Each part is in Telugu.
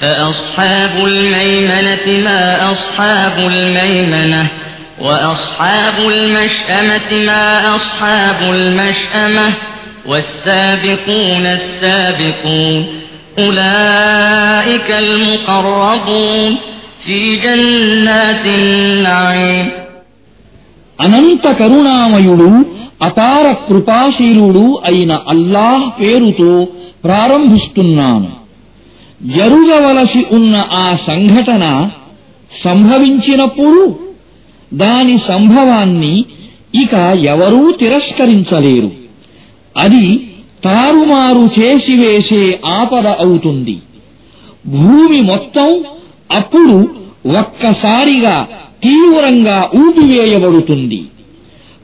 فأصحاب الميمنة ما أصحاب الميمنة وأصحاب المشأمة ما أصحاب المشأمة والسابقون السابقون أولئك المقربون في جنات النعيم అనంత కరుణామయుడు అపార కృపాశీలుడు అయిన అల్లాహ్ పేరుతో ప్రారంభిస్తున్నాను ఎరుగవలసి ఉన్న ఆ సంఘటన సంభవించినప్పుడు దాని సంభవాన్ని ఇక ఎవరూ తిరస్కరించలేరు. అది తారుమారు చేసివేసే ఆపద అవుతుంది. భూమి మొత్తం అప్పుడు ఒక్కసారిగా తీవ్రంగా ఊపివేయబడుతుంది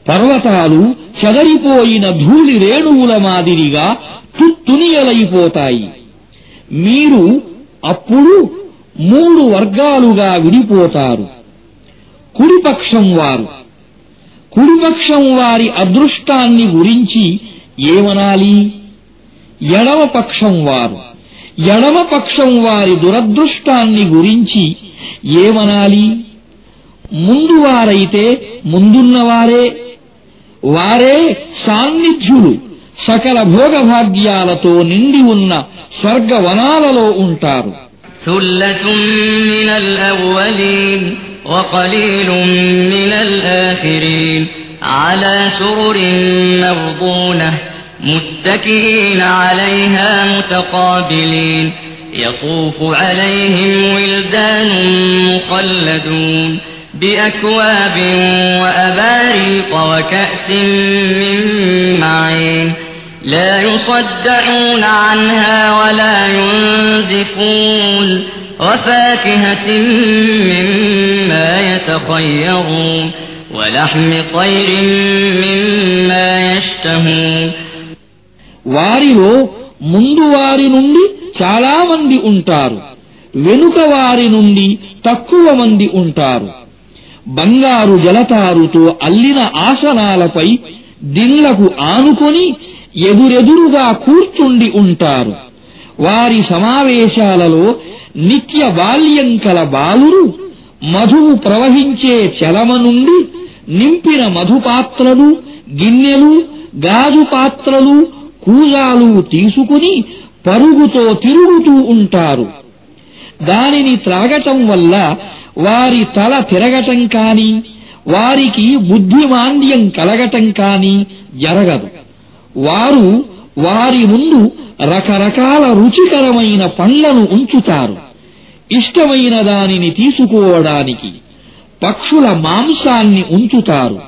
పర్వతాలు చెదరిపోయిన ధూళి రేణువుల మాదిరిగా తుత్తునియలైపోతాయి. మీరు అప్పుడు మూడు వర్గాలుగా విడిపోతారు. కుడిపక్షం వారు. కుడిపక్షం వారి అదృష్టాన్ని గురించి ఏమనాలి? ఎడమపక్షం వారు. ఎడమపక్షం వారి దురదృష్టాన్ని గురించి ఏమనాలి? ముందు వారైతే ముందున్నవారే. వారే సాన్నిధ్యులు. సకల భోగభాగ్యాలతో నిండి ఉన్న స్వర్గవనాలలో ఉంటారు ثلة من الأولين وقليل من الآخرين على سرر موضونة متكئين عليها متقابلين يطوف عليهم ولدان مخلدون بأكواب وأباريق وكأس من معين لا يصدعون عنها ولا ينزفون وفاكهة مما يتخيرون ولحم طير مما يشتهون వారిలో ముందు వారి నుండి చాలా మంది ఉంటారు వెనుక వారి నుండి తక్కువ మంది ఉంటారు బంగారు జలతారుతో అల్లిన ఆసనాలపై దిళ్లకు ఆనుకొని ఎదురెదురుగా కూర్చుండి ఉంటారు. వారి సమావేశాలలో నిత్య బాల్యం కల బాలురు మధువు ప్రవహించే చలమ నుండి నింపిన మధుపాత్రలు గిన్నెలు గాజు పాత్రలు కూజాలు తీసుకుని పరుగుతో తిరుగుతూ ఉంటారు. దానిని త్రాగటం వల్ల వారి తల తిరగటం కాని వారికి బుద్ధిమాంద్యం కలగటం కాని జరగదు. వారు వారి ముందు రకరకాల రుచికరమైన పండ్లను ఉంచుతారు ఇష్టమైన దానిని తీసుకోవడానికి పక్షుల మాంసాన్ని ఉంచుతారు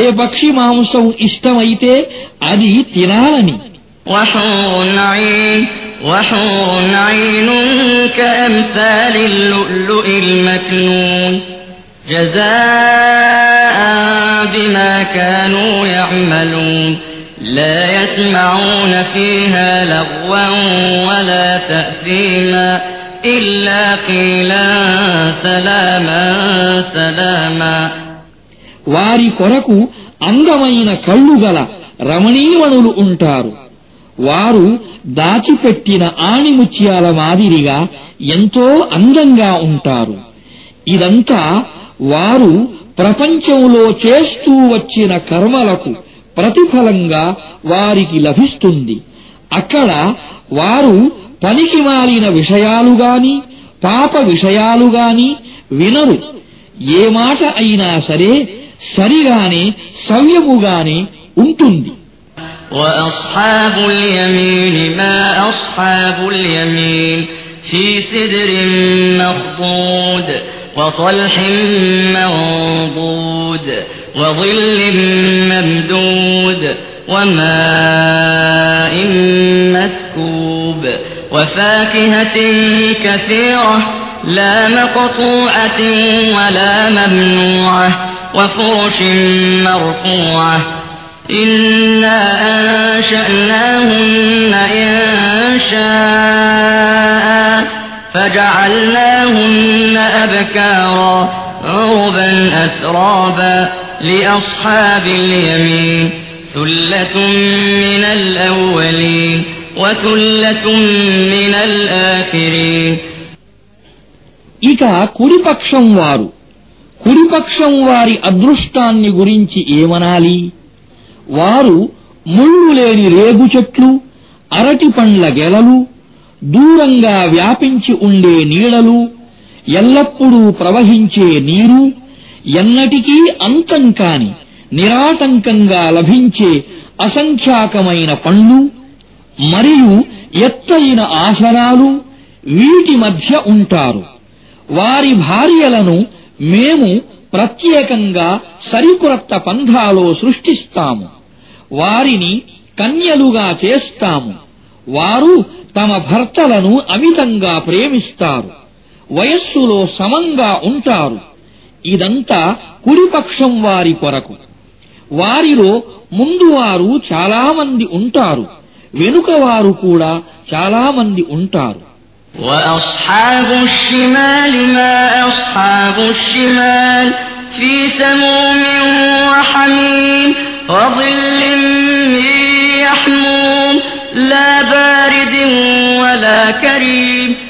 ఏ పక్షి మాంసం ఇష్టమైతే అది తినాలని وحور عين وحور عين كأمثال اللؤلؤ المكنون جزاء بما كانوا يعملون لا يسمعون فيها لغوا ولا تأثيما إلا قيلا سلاما سلاما వారి కొరకు అందమైన కళ్ళు గల రమణీయమణులు ఉంటారు వారు దాచిపెట్టిన ఆణిముత్యాల మాదిరిగా ఎంతో అందంగా ఉంటారు ఇదంతా వారు ప్రపంచంలో చేస్తూ వచ్చిన కర్మలకు ప్రతిఫలంగా వారికి లభిస్తుంది అక్కడ వారు పనికి మాలిన విషయాలు గాని పాప విషయాలు గాని వినరు ఏ మాట అయినా సరే సరిగానే సవ్యముగానే ఉంటుంది وأصحاب اليمين ما أصحاب اليمين في سدر مخضود وطلح منضود وظل ممدود وماء مسكوب وفاكهة كثيرة لا مقطوعة ولا ممنوعة وفرش مرفوعة إنا أنشأناهن إن شاء فجعلناهن أبكارا عربا أترابا لأصحاب اليمين ثلة من الأولين وثلة من الآخرين ఇక కుడిపక్షం వారు కుడిపక్షం వారి అదృష్టాన్ని గురించి ఏమనాలి వారు ముళ్ళు లేని రేగు చెట్లు అరటి పండ్ల గెలలు దూరంగా వ్యాపించి ఉండే నీడలు ఎల్లప్పుడూ ప్రవహించే నీరు ఎన్నటికీ అంతం కాని నిరాటంకంగా లభించే అసంఖ్యాకమైన పండ్లు మరియు ఎత్తైన ఆసనాలు వీటి మధ్య ఉంటారు. వారి భార్యలను మేము ప్రత్యేకంగా సరికొత్త పంథాలో సృష్టిస్తాము. వారిని కన్యలుగా చేస్తాము. వారు తమ భర్తలను అమితంగా ప్రేమిస్తారు. వయస్సులో సమంగా ఉంటారు. ఇదంతా కుడిపక్షం వారి కొరకు వారిలో ముందు వారు చాలామంది ఉంటారు వెనుక వారు కూడా చాలామంది ఉంటారు وأصحاب الشمال ما أصحاب الشمال في سموم وحميم وظل من يحموم لا بارد ولا كريم إنهم كانوا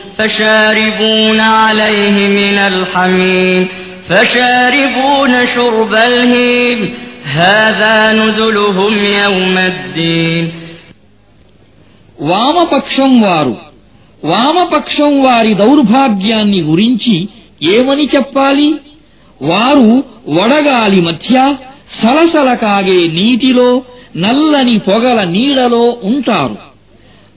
فشاربون عليه من الحميم فشاربون شرب الهيم هذا نزلهم يوم الدين వామపక్షం వారు వామపక్షం వారి దౌర్భాగ్యాన్ని గురించి ఏమని చెప్పాలి వారు వడగాలి మధ్య సలసల కాగే నీటిలో నల్లని పొగల నీడలో ఉంటారు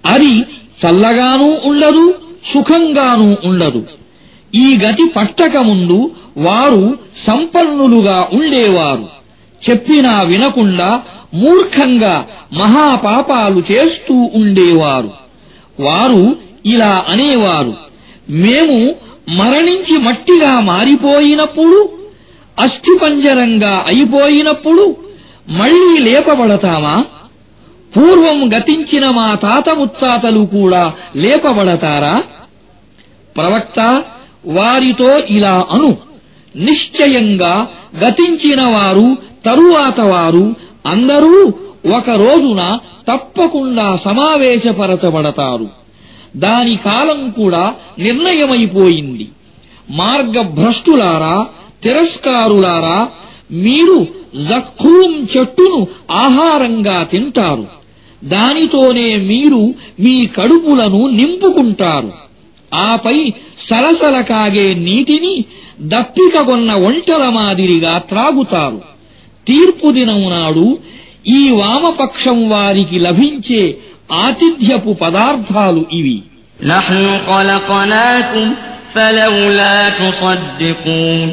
అది చల్లగానూ ఉండదు సుఖంగానూ ఉండదు. ఈ గతి పట్టక ముందు వారు సంపన్నులుగా ఉండేవారు. చెప్పినా వినకుండా మూర్ఖంగా మహాపాపాలు చేస్తూ ఉండేవారు. వారు ఇలా అనేవారు. మేము మరణించి మట్టిగా మారిపోయినప్పుడు అస్థిపంజరంగా అయిపోయినప్పుడు మళ్ళీ లేపబడతామా? పూర్వం గతించిన మా తాత ముత్తాతలు కూడా లేపబడతారా? ప్రవక్త వారితో ఇలా అను. నిశ్చయంగా గతించిన వారు తరువాత వారు అందరూ ఒక రోజున తప్పకుండా సమావేశపరచబడతారు. దాని కాలం కూడా నిర్ణయమైపోయింది. మార్గభ్రష్టులారా తిరస్కారులారా మీరు జఖూం చెట్టును ఆహారంగా తింటారు. దానితోనే మీరు మీ కడుపులను నింపుకుంటారు. ఆపై సలసల కాగే నీటిని దప్పికగొన్న ఒంటల మాదిరిగా త్రాగుతారు. తీర్పు దినం నాడు ఈ వామపక్షం వారికి లభించే ఆతిథ్యపు పదార్థాలు ఇవి. నహ్ను ఖలఖనాకుం ఫలౌలా తుసద్దికూన్.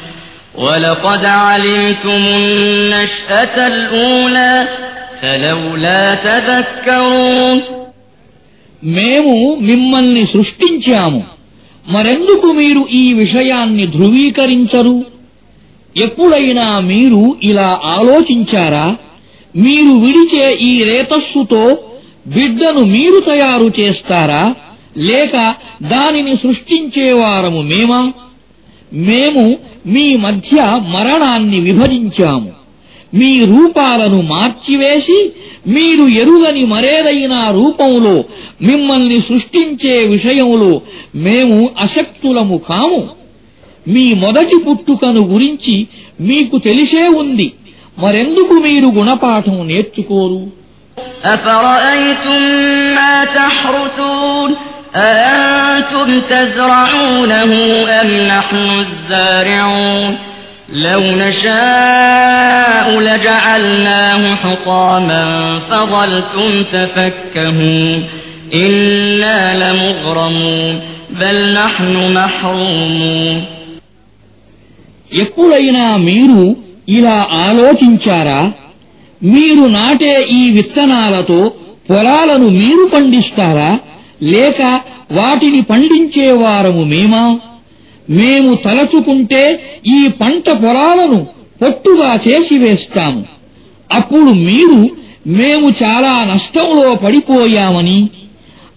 ولقد علمتم النشأة الأولى فلولا تذكرون మేము మిమ్మల్ని సృష్టించాము మరెందుకు మీరు ఈ విషయాన్ని ధృవీకరించరు ఎప్పుడైనా మీరు ఇలా ఆలోచించారా మీరు విడిచే ఈ రేతస్సుతో బిడ్డను మీరు తయారు చేస్తారా లేక దానిని సృష్టించేవారము మేమా మేము మీ మధ్య మరణాన్ని విభజించాము మీ రూపాలను మార్చివేసి మీరు ఎరుగని మరేదైనా రూపంలో మిమ్మల్ని సృష్టించే విషయంలో మేము అశక్తులము కాము మీ మొదటి పుట్టుకను గురించి మీకు తెలిసే ఉంది మరెందుకు మీరు గుణపాఠం నేర్చుకోరు أفرأيتم ما تحرثون أأنتم تزرعونه أم نحن الزارعون لو نشاء لجعلناه حطاما فظلتم تفكهون إنا لمغرمون بل نحن محرومون ఎప్పుడైనా మీరు ఇలా ఆలోచించారా మీరు నాటే ఈ విత్తనాలతో పొలాలను మీరు పండిస్తారా లేక వాటిని పండించేవారము మేమా మేము తలచుకుంటే ఈ పంట పొలాలను పొట్టుగా చేసివేస్తాము అప్పుడు మీరు మేము చాలా నష్టంలో పడిపోయామని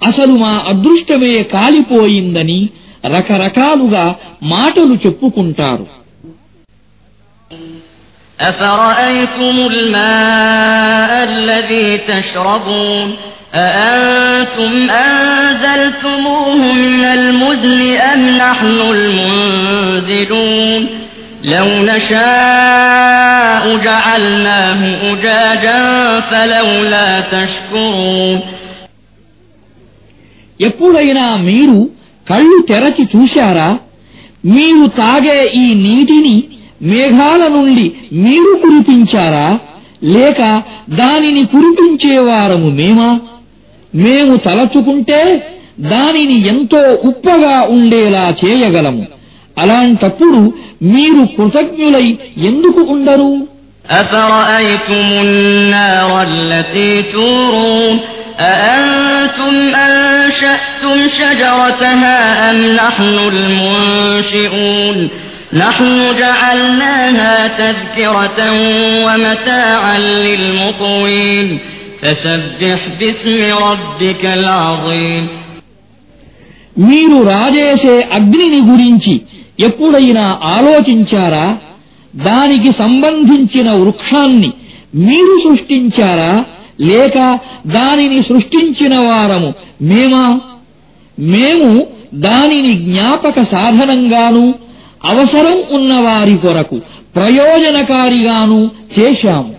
అసలు మా అదృష్టమే కాలిపోయిందని రకరకాలుగా మాటలు చెప్పుకుంటారు أفرأيتم الماء الذي تشربون أأنتم أنزلتموه من المزن أم نحن المنزلون لو نشاء جعلناه أجاجا فلولا تشكرون ఎప్పుడైనా మీరు కళ్ళు తెరచి చూశారా మీరు తాగే ఈ నీటిని మేఘాల నుండి మీరు కురిపించారా లేక దానిని కురిపించేవారము మేమా మేము తలచుకుంటే దానిని ఎంతో ఉప్పగా ఉండేలా చేయగలము అలాంటప్పుడు మీరు కృతజ్ఞులై ఎందుకు ఉండరు أفرأيتم النار التي تورون أأنتم أنشأتم شجرتها أم نحن المنشئون نحن جعلناها تذكرة ومتاعا للمقوين فسبح باسم ربك العظيم మీరు రాజేసే అగ్నిని గురించి ఎప్పుడైనా ఆలోచించారా దానికి సంబంధించిన వృక్షాన్ని మీరు సృష్టించారా లేక దానిని సృష్టించిన వారము మేమా మేము దానిని జ్ఞాపక సాధనంగాను అవసరం ఉన్నవారి కొరకు ప్రయోజనకారిగాను చేశాము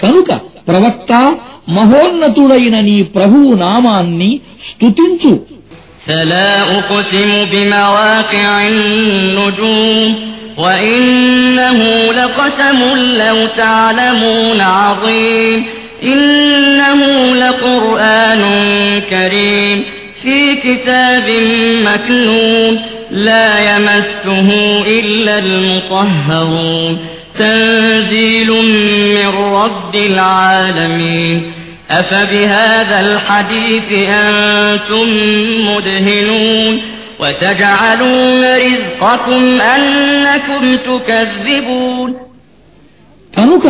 కనుక ప్రవక్త మహోన్నతుడైన నీ ప్రభువు నామాన్ని స్తుతించు فلا أقسم بمواقع النجوم وإنه لقسم لو تعلمون عظيم إنه لقرآن كريم في كتاب مكنون لا يمسه إلا المطهرون تنزيل من رب العالمين أفبهذا الحديث أنتم مدهنون وتجعلون رزقكم أنكم تكذبون కనుక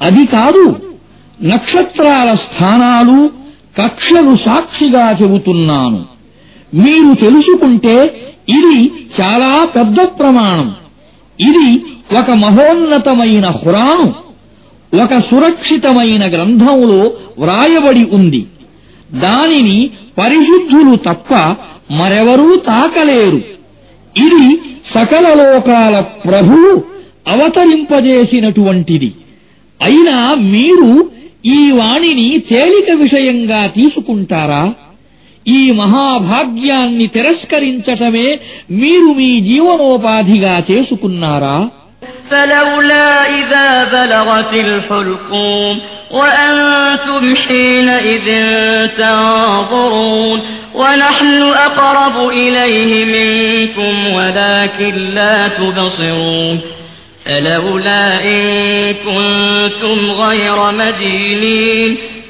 అది కాదు నక్షత్రాల స్థానాలు కక్షలు సాక్షిగా చెబుతున్నాను మీరు తెలుసుకుంటే ఇది చాలా పెద్ద ప్రమాణం ఇది ఒక మహోన్నతమైన హురాను ఒక సురక్షితమైన గ్రంథంలో వ్రాయబడి ఉంది. దానిని పరిశుద్ధులు తప్ప మరెవరూ తాకలేరు. ఇది సకల లోకాల ప్రభువు అవతరింపజేసినటువంటిది. అయినా మీరు ఈ వాణిని తేలిక విషయంగా తీసుకుంటారా? ఈ మహాభాగ్యాన్ని తిరస్కరించటమే మీరు మీ జీవనోపాధిగా చేసుకున్నారా فلولا إذا بلغت الحلقوم وأنتم حينئذ تنظرون ونحن أقرب إليه منكم ولكن لا تبصرون فلولا إن كنتم غير مدينين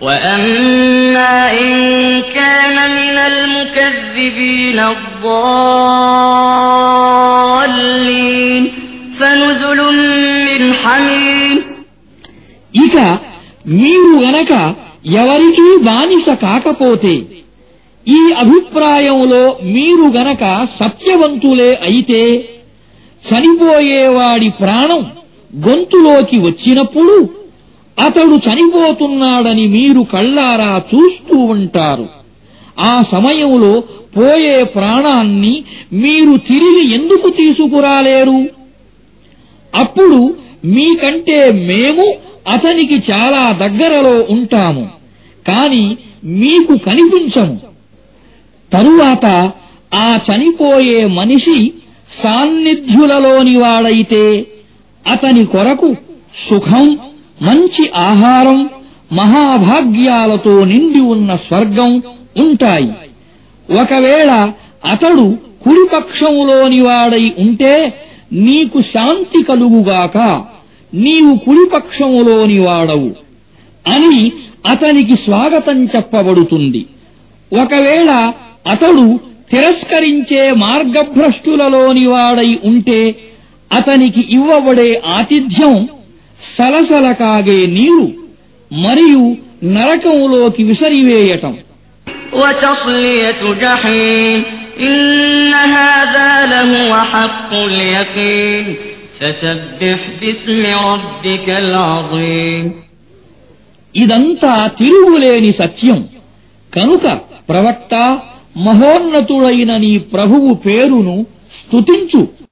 وأما إن كان من المكذبين الضالين فنزل من حميم ఇక మీరు గనక ఎవరికీ బానిస కాకపోతే ఈ అభిప్రాయంలో మీరు గనక సత్యవంతులే అయితే చనిపోయేవాడి ప్రాణం గొంతులోకి వచ్చినప్పుడు అతడు చనిపోతున్నాడని మీరు కళ్ళారా చూస్తూ ఉంటారు. ఆ సమయంలో పోయే ప్రాణాన్ని మీరు తిరిగి ఎందుకు తీసుకురాలేరు? అప్పుడు మీకంటే మేము అతనికి చాలా దగ్గరలో ఉంటాము కాని మీకు కనిపించము. తరువాత ఆ చనిపోయే మనిషి సాన్నిధ్యులలోని వాడైతే అతని కొరకు సుఖం మంచి ఆహారం మహాభాగ్యాలతో నిండి ఉన్న స్వర్గం ఉంటాయి. ఒకవేళ అతడు కుడిపక్షములోనివాడై ఉంటే నీకు శాంతి కలుగుగాక నీవు కుడిపక్షములోనివాడవు అని అతనికి స్వాగతం చెప్పబడుతుంది. ఒకవేళ అతడు తిరస్కరించే మార్గభ్రష్టులలోని వాడై ఉంటే అతనికి ఇవ్వబడే ఆతిథ్యం సలసల కాగే నీరు మరియు నరకంలోకి విసరివేయటం وتصلية جحيم إن هذا لهو حق اليقين فسبح باسم ربك العظيم ఇదంతా తిరుగులేని సత్యం కనుక ప్రవక్త మహోన్నతుడైన నీ ప్రభువు పేరును స్తుతించు